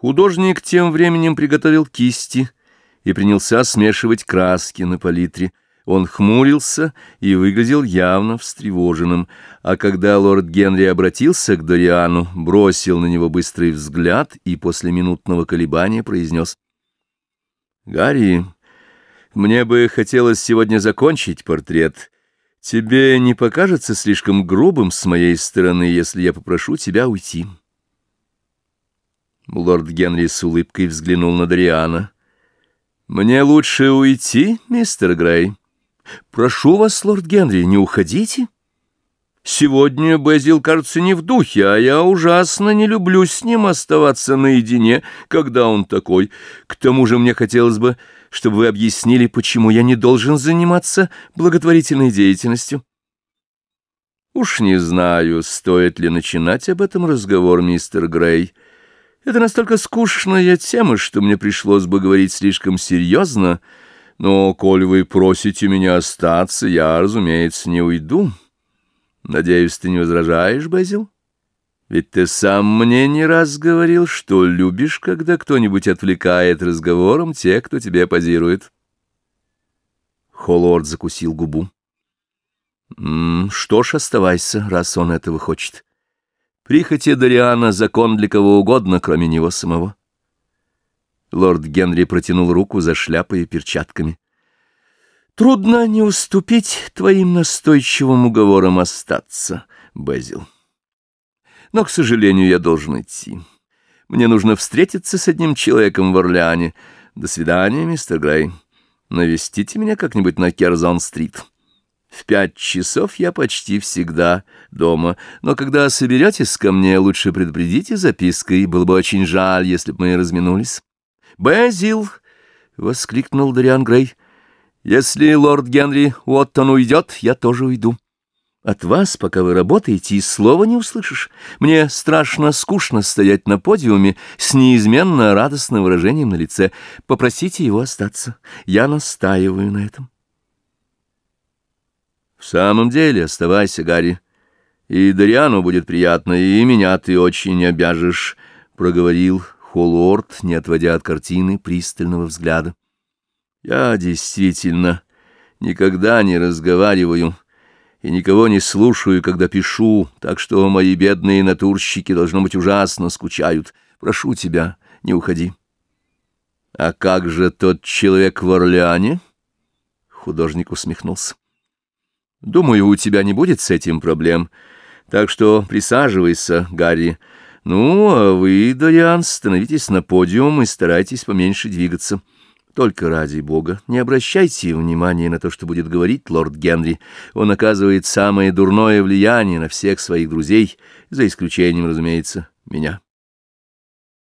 Художник тем временем приготовил кисти и принялся смешивать краски на палитре. Он хмурился и выглядел явно встревоженным, а когда лорд Генри обратился к Дориану, бросил на него быстрый взгляд и после минутного колебания произнес. «Гарри, мне бы хотелось сегодня закончить портрет. Тебе не покажется слишком грубым с моей стороны, если я попрошу тебя уйти?» Лорд Генри с улыбкой взглянул на Дориана. «Мне лучше уйти, мистер Грей. Прошу вас, лорд Генри, не уходите. Сегодня Безил, кажется, не в духе, а я ужасно не люблю с ним оставаться наедине, когда он такой. К тому же мне хотелось бы, чтобы вы объяснили, почему я не должен заниматься благотворительной деятельностью». «Уж не знаю, стоит ли начинать об этом разговор, мистер Грей». Это настолько скучная тема, что мне пришлось бы говорить слишком серьезно, но, коль вы просите меня остаться, я, разумеется, не уйду. Надеюсь, ты не возражаешь, Базил? Ведь ты сам мне не раз говорил, что любишь, когда кто-нибудь отвлекает разговором тех, кто тебе позирует. Холлорд закусил губу. «М -м, «Что ж, оставайся, раз он этого хочет». Прихоти Дориана — закон для кого угодно, кроме него самого. Лорд Генри протянул руку за шляпой и перчатками. «Трудно не уступить твоим настойчивым уговорам остаться, Безил. Но, к сожалению, я должен идти. Мне нужно встретиться с одним человеком в Орлеане. До свидания, мистер Грей. Навестите меня как-нибудь на Керзон-стрит». В пять часов я почти всегда дома, но когда соберетесь ко мне, лучше предупредите запиской, было бы очень жаль, если бы мы разминулись. «Безил!» — воскликнул Дариан Грей. «Если лорд Генри Уоттон уйдет, я тоже уйду. От вас, пока вы работаете, и слова не услышишь. Мне страшно скучно стоять на подиуме с неизменно радостным выражением на лице. Попросите его остаться. Я настаиваю на этом». Самом деле, оставайся, Гарри. И Дариану будет приятно, и меня ты очень обяжешь, — проговорил Холлорд, не отводя от картины пристального взгляда. Я действительно никогда не разговариваю и никого не слушаю, когда пишу, так что мои бедные натурщики, должно быть, ужасно скучают. Прошу тебя, не уходи. — А как же тот человек в Орлеане? Художник усмехнулся. Думаю, у тебя не будет с этим проблем. Так что присаживайся, Гарри. Ну, а вы, Дориан, становитесь на подиум и старайтесь поменьше двигаться. Только ради бога, не обращайте внимания на то, что будет говорить лорд Генри. Он оказывает самое дурное влияние на всех своих друзей, за исключением, разумеется, меня.